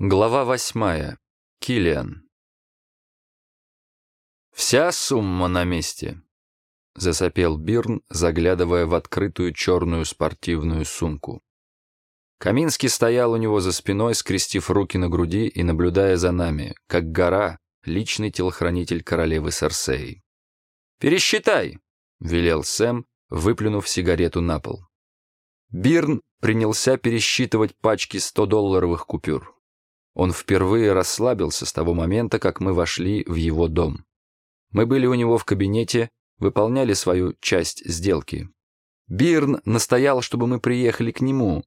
Глава восьмая. Киллиан. «Вся сумма на месте», — засопел Бирн, заглядывая в открытую черную спортивную сумку. Каминский стоял у него за спиной, скрестив руки на груди и наблюдая за нами, как гора, личный телохранитель королевы Сарсеи. «Пересчитай», — велел Сэм, выплюнув сигарету на пол. Бирн принялся пересчитывать пачки 100-долларовых купюр. Он впервые расслабился с того момента, как мы вошли в его дом. Мы были у него в кабинете, выполняли свою часть сделки. Бирн настоял, чтобы мы приехали к нему,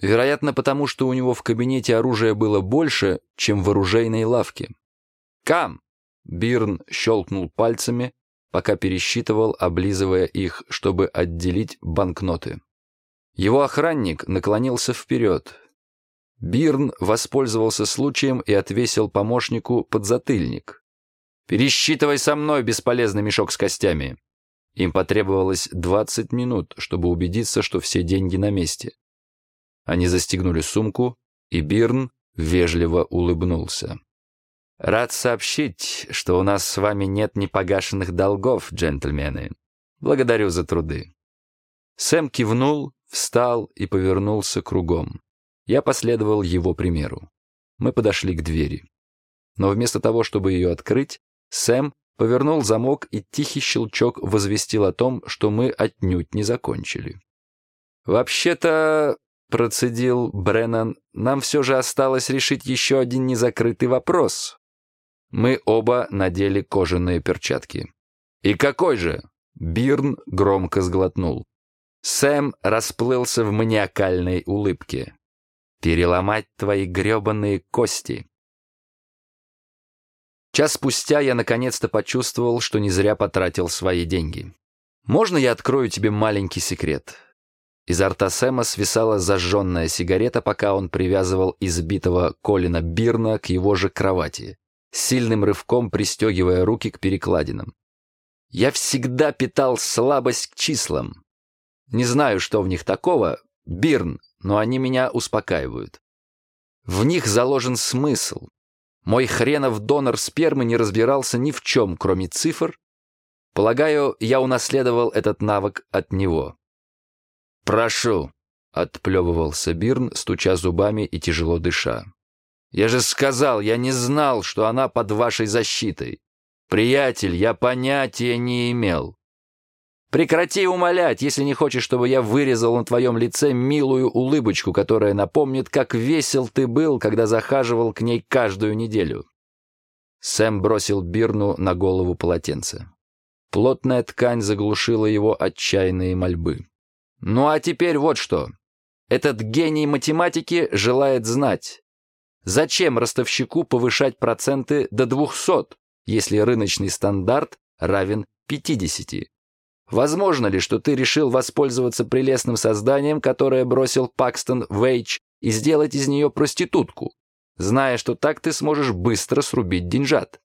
вероятно, потому что у него в кабинете оружия было больше, чем в оружейной лавке. «Кам!» — Бирн щелкнул пальцами, пока пересчитывал, облизывая их, чтобы отделить банкноты. Его охранник наклонился вперед, Бирн воспользовался случаем и отвесил помощнику подзатыльник. «Пересчитывай со мной бесполезный мешок с костями». Им потребовалось 20 минут, чтобы убедиться, что все деньги на месте. Они застегнули сумку, и Бирн вежливо улыбнулся. «Рад сообщить, что у нас с вами нет непогашенных долгов, джентльмены. Благодарю за труды». Сэм кивнул, встал и повернулся кругом. Я последовал его примеру. Мы подошли к двери. Но вместо того, чтобы ее открыть, Сэм повернул замок, и тихий щелчок возвестил о том, что мы отнюдь не закончили. «Вообще-то», — процедил Бреннан, — «нам все же осталось решить еще один незакрытый вопрос». Мы оба надели кожаные перчатки. «И какой же?» — Бирн громко сглотнул. Сэм расплылся в маниакальной улыбке переломать твои гребаные кости. Час спустя я наконец-то почувствовал, что не зря потратил свои деньги. Можно я открою тебе маленький секрет? Изо рта Сэма свисала зажженная сигарета, пока он привязывал избитого Колина Бирна к его же кровати, сильным рывком пристегивая руки к перекладинам. Я всегда питал слабость к числам. Не знаю, что в них такого. Бирн, но они меня успокаивают. В них заложен смысл. Мой хренов донор спермы не разбирался ни в чем, кроме цифр. Полагаю, я унаследовал этот навык от него. «Прошу», — отплевывался Бирн, стуча зубами и тяжело дыша. «Я же сказал, я не знал, что она под вашей защитой. Приятель, я понятия не имел. Прекрати умолять, если не хочешь, чтобы я вырезал на твоем лице милую улыбочку, которая напомнит, как весел ты был, когда захаживал к ней каждую неделю». Сэм бросил Бирну на голову полотенце. Плотная ткань заглушила его отчаянные мольбы. «Ну а теперь вот что. Этот гений математики желает знать, зачем ростовщику повышать проценты до 200, если рыночный стандарт равен 50? Возможно ли, что ты решил воспользоваться прелестным созданием, которое бросил Пакстон Вейч, и сделать из нее проститутку, зная, что так ты сможешь быстро срубить деньжат?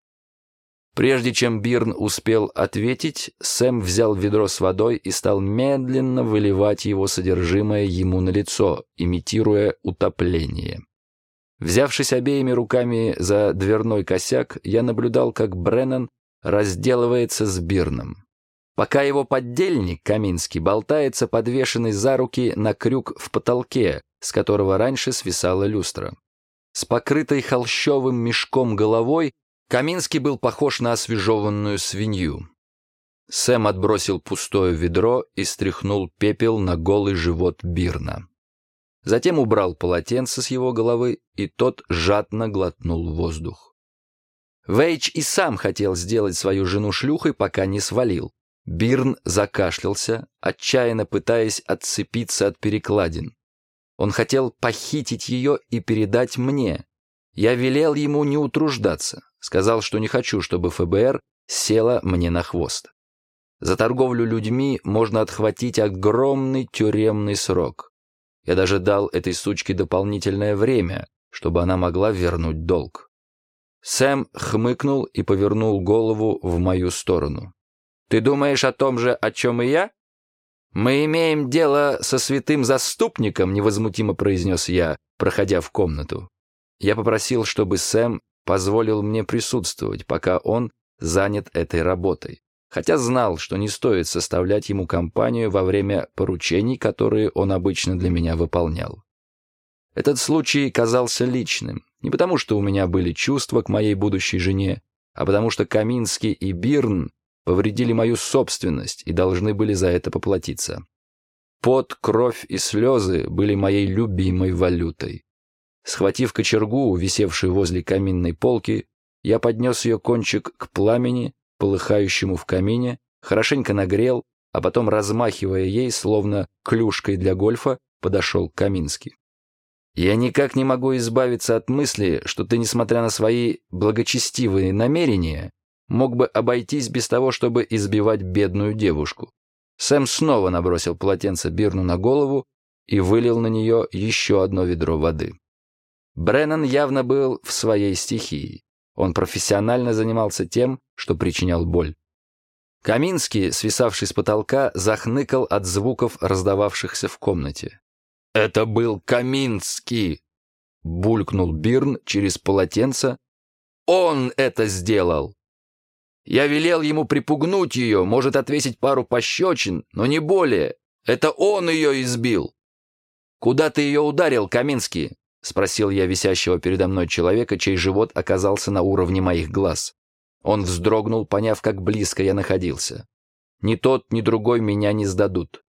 Прежде чем Бирн успел ответить, Сэм взял ведро с водой и стал медленно выливать его содержимое ему на лицо, имитируя утопление. Взявшись обеими руками за дверной косяк, я наблюдал, как Бреннан разделывается с Бирном пока его поддельник, Каминский, болтается подвешенный за руки на крюк в потолке, с которого раньше свисала люстра. С покрытой холщовым мешком головой Каминский был похож на освежеванную свинью. Сэм отбросил пустое ведро и стряхнул пепел на голый живот Бирна. Затем убрал полотенце с его головы, и тот жадно глотнул воздух. Вейч и сам хотел сделать свою жену шлюхой, пока не свалил. Бирн закашлялся, отчаянно пытаясь отцепиться от перекладин. Он хотел похитить ее и передать мне. Я велел ему не утруждаться, сказал, что не хочу, чтобы ФБР села мне на хвост. За торговлю людьми можно отхватить огромный тюремный срок. Я даже дал этой сучке дополнительное время, чтобы она могла вернуть долг. Сэм хмыкнул и повернул голову в мою сторону. Ты думаешь о том же, о чем и я? Мы имеем дело со святым заступником, невозмутимо произнес я, проходя в комнату. Я попросил, чтобы Сэм позволил мне присутствовать, пока он занят этой работой, хотя знал, что не стоит составлять ему компанию во время поручений, которые он обычно для меня выполнял. Этот случай казался личным, не потому что у меня были чувства к моей будущей жене, а потому что Каминский и Бирн повредили мою собственность и должны были за это поплатиться. Пот, кровь и слезы были моей любимой валютой. Схватив кочергу, висевшую возле каминной полки, я поднес ее кончик к пламени, полыхающему в камине, хорошенько нагрел, а потом, размахивая ей, словно клюшкой для гольфа, подошел к Камински. «Я никак не могу избавиться от мысли, что ты, несмотря на свои благочестивые намерения, мог бы обойтись без того, чтобы избивать бедную девушку». Сэм снова набросил полотенце Бирну на голову и вылил на нее еще одно ведро воды. Бреннан явно был в своей стихии. Он профессионально занимался тем, что причинял боль. Каминский, свисавший с потолка, захныкал от звуков, раздававшихся в комнате. «Это был Каминский!» — булькнул Бирн через полотенце. «Он это сделал!» «Я велел ему припугнуть ее, может отвесить пару пощечин, но не более. Это он ее избил!» «Куда ты ее ударил, Каминский?» — спросил я висящего передо мной человека, чей живот оказался на уровне моих глаз. Он вздрогнул, поняв, как близко я находился. Ни тот, ни другой меня не сдадут.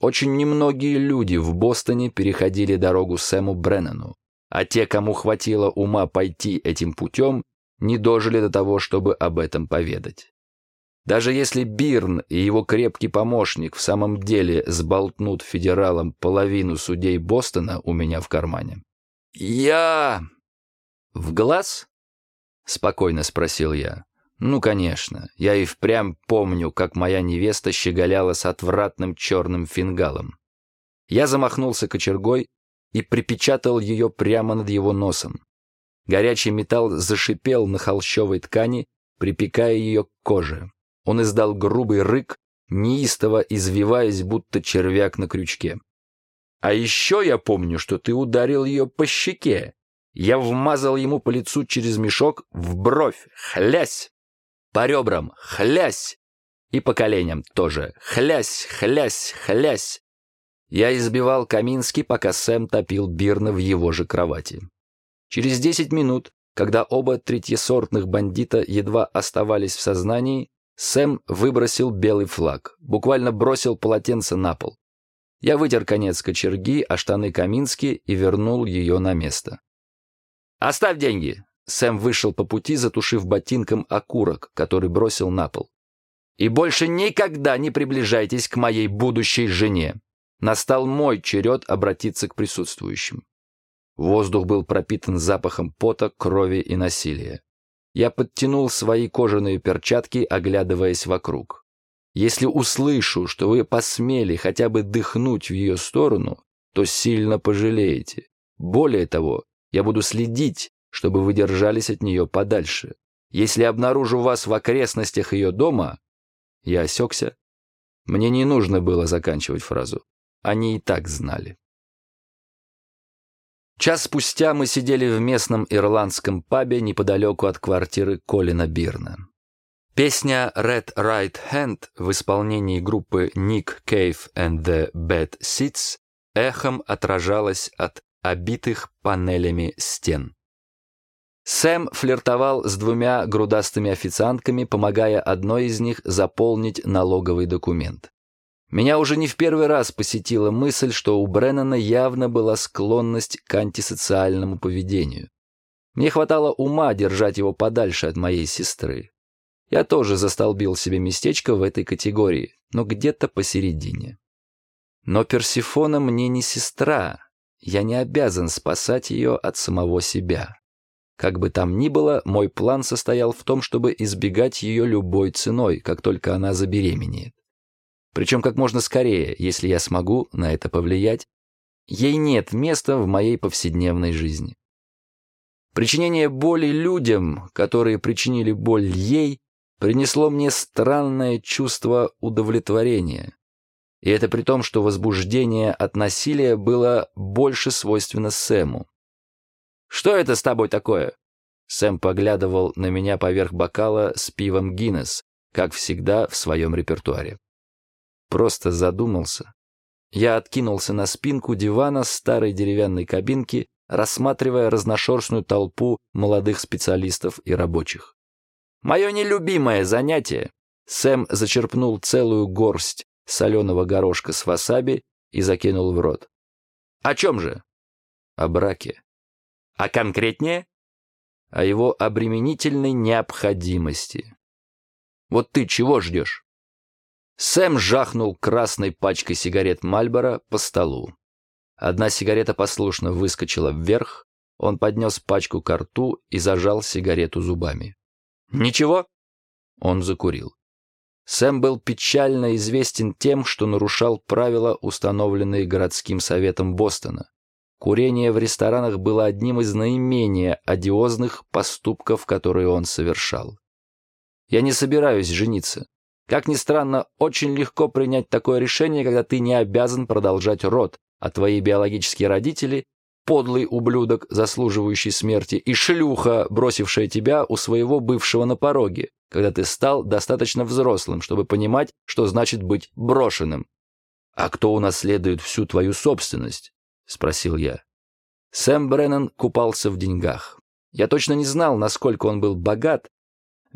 Очень немногие люди в Бостоне переходили дорогу Сэму Бреннану, а те, кому хватило ума пойти этим путем, не дожили до того, чтобы об этом поведать. Даже если Бирн и его крепкий помощник в самом деле сболтнут федералам половину судей Бостона у меня в кармане, «Я...» «В глаз?» — спокойно спросил я. «Ну, конечно. Я и впрямь помню, как моя невеста щеголяла с отвратным черным фингалом. Я замахнулся кочергой и припечатал ее прямо над его носом. Горячий металл зашипел на холщовой ткани, припекая ее к коже. Он издал грубый рык, неистово извиваясь, будто червяк на крючке. А еще я помню, что ты ударил ее по щеке. Я вмазал ему по лицу через мешок в бровь, хлясь. По ребрам, хлясь. И по коленям тоже, хлясь, хлясь, хлясь. Я избивал Каминский, пока Сэм топил Бирна в его же кровати. Через десять минут, когда оба третьесортных бандита едва оставались в сознании, Сэм выбросил белый флаг, буквально бросил полотенце на пол. Я вытер конец кочерги, а штаны Камински и вернул ее на место. «Оставь деньги!» Сэм вышел по пути, затушив ботинком окурок, который бросил на пол. «И больше никогда не приближайтесь к моей будущей жене!» Настал мой черед обратиться к присутствующим. Воздух был пропитан запахом пота, крови и насилия. Я подтянул свои кожаные перчатки, оглядываясь вокруг. Если услышу, что вы посмели хотя бы дыхнуть в ее сторону, то сильно пожалеете. Более того, я буду следить, чтобы вы держались от нее подальше. Если обнаружу вас в окрестностях ее дома...» Я осекся. Мне не нужно было заканчивать фразу. Они и так знали. Час спустя мы сидели в местном ирландском пабе неподалеку от квартиры Колина Бирна. Песня «Red Right Hand» в исполнении группы Nick Cave and the Bad Seeds эхом отражалась от обитых панелями стен. Сэм флиртовал с двумя грудастыми официантками, помогая одной из них заполнить налоговый документ. Меня уже не в первый раз посетила мысль, что у Бреннана явно была склонность к антисоциальному поведению. Мне хватало ума держать его подальше от моей сестры. Я тоже застолбил себе местечко в этой категории, но где-то посередине. Но Персифона мне не сестра, я не обязан спасать ее от самого себя. Как бы там ни было, мой план состоял в том, чтобы избегать ее любой ценой, как только она забеременеет. Причем как можно скорее, если я смогу на это повлиять. Ей нет места в моей повседневной жизни. Причинение боли людям, которые причинили боль ей, принесло мне странное чувство удовлетворения. И это при том, что возбуждение от насилия было больше свойственно Сэму. Что это с тобой такое?» Сэм поглядывал на меня поверх бокала с пивом Гиннес, как всегда в своем репертуаре. Просто задумался. Я откинулся на спинку дивана старой деревянной кабинки, рассматривая разношерстную толпу молодых специалистов и рабочих. Мое нелюбимое занятие. Сэм зачерпнул целую горсть соленого горошка с васаби и закинул в рот. О чем же? О браке. А конкретнее? О его обременительной необходимости. Вот ты чего ждешь? Сэм жахнул красной пачкой сигарет Мальбора по столу. Одна сигарета послушно выскочила вверх, он поднес пачку к рту и зажал сигарету зубами. «Ничего?» Он закурил. Сэм был печально известен тем, что нарушал правила, установленные городским советом Бостона. Курение в ресторанах было одним из наименее одиозных поступков, которые он совершал. «Я не собираюсь жениться. Как ни странно, очень легко принять такое решение, когда ты не обязан продолжать род, а твои биологические родители — подлый ублюдок, заслуживающий смерти, и шлюха, бросившая тебя у своего бывшего на пороге, когда ты стал достаточно взрослым, чтобы понимать, что значит быть брошенным. «А кто унаследует всю твою собственность?» — спросил я. Сэм Бреннан купался в деньгах. Я точно не знал, насколько он был богат,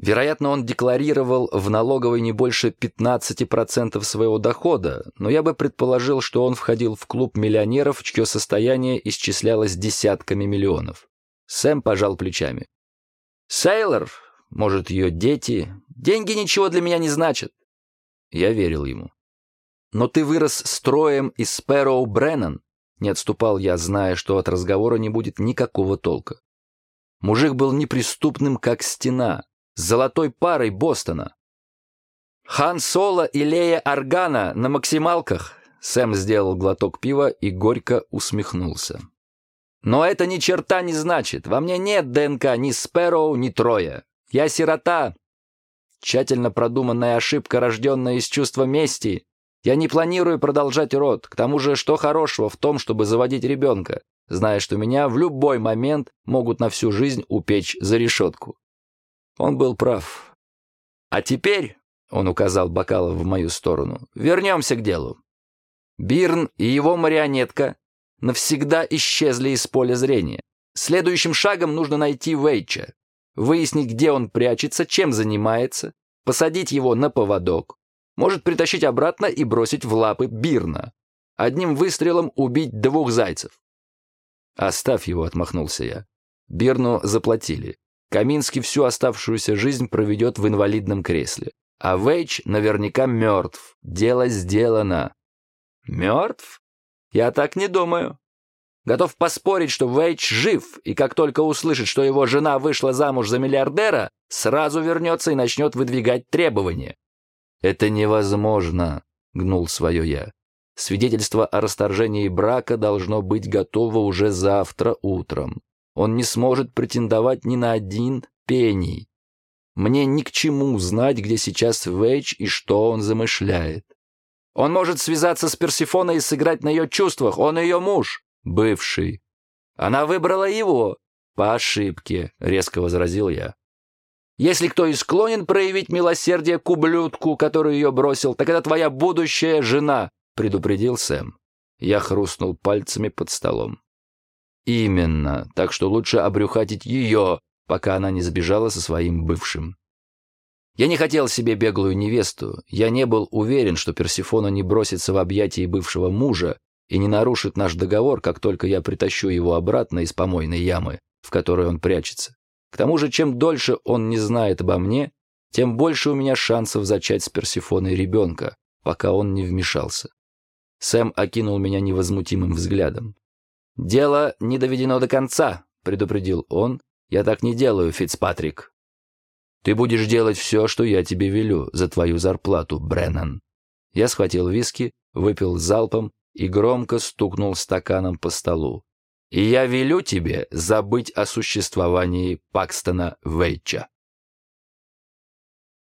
Вероятно, он декларировал в налоговой не больше 15% своего дохода, но я бы предположил, что он входил в клуб миллионеров, чье состояние исчислялось десятками миллионов. Сэм пожал плечами. «Сейлор, может, ее дети, деньги ничего для меня не значат». Я верил ему. «Но ты вырос строем из Спэроу Бреннан», не отступал я, зная, что от разговора не будет никакого толка. Мужик был неприступным, как стена, золотой парой Бостона. Хан Соло и Лея Аргана на максималках. Сэм сделал глоток пива и горько усмехнулся. Но это ни черта не значит. Во мне нет ДНК ни Спэроу, ни Троя. Я сирота. Тщательно продуманная ошибка, рожденная из чувства мести. Я не планирую продолжать род. К тому же, что хорошего в том, чтобы заводить ребенка, зная, что меня в любой момент могут на всю жизнь упечь за решетку. Он был прав. А теперь, он указал бокалом в мою сторону, вернемся к делу. Бирн и его марионетка навсегда исчезли из поля зрения. Следующим шагом нужно найти Вейча, выяснить, где он прячется, чем занимается, посадить его на поводок, может притащить обратно и бросить в лапы Бирна. Одним выстрелом убить двух зайцев. «Оставь его», — отмахнулся я. Бирну заплатили. Каминский всю оставшуюся жизнь проведет в инвалидном кресле. А Вейч наверняка мертв. Дело сделано. Мертв? Я так не думаю. Готов поспорить, что Вейч жив, и как только услышит, что его жена вышла замуж за миллиардера, сразу вернется и начнет выдвигать требования. «Это невозможно», — гнул свое я. «Свидетельство о расторжении брака должно быть готово уже завтра утром. Он не сможет претендовать ни на один пений. Мне ни к чему знать, где сейчас Вейдж и что он замышляет. Он может связаться с Персифоной и сыграть на ее чувствах. Он ее муж, бывший. Она выбрала его. По ошибке, резко возразил я. Если кто и склонен проявить милосердие к ублюдку, который ее бросил, так это твоя будущая жена, предупредил Сэм. Я хрустнул пальцами под столом. Именно, так что лучше обрюхатить ее, пока она не сбежала со своим бывшим. Я не хотел себе беглую невесту, я не был уверен, что Персифона не бросится в объятия бывшего мужа и не нарушит наш договор, как только я притащу его обратно из помойной ямы, в которой он прячется. К тому же, чем дольше он не знает обо мне, тем больше у меня шансов зачать с Персифоной ребенка, пока он не вмешался. Сэм окинул меня невозмутимым взглядом. «Дело не доведено до конца», — предупредил он. «Я так не делаю, Фицпатрик». «Ты будешь делать все, что я тебе велю, за твою зарплату, Бреннан». Я схватил виски, выпил залпом и громко стукнул стаканом по столу. «И я велю тебе забыть о существовании Пакстона Вейча».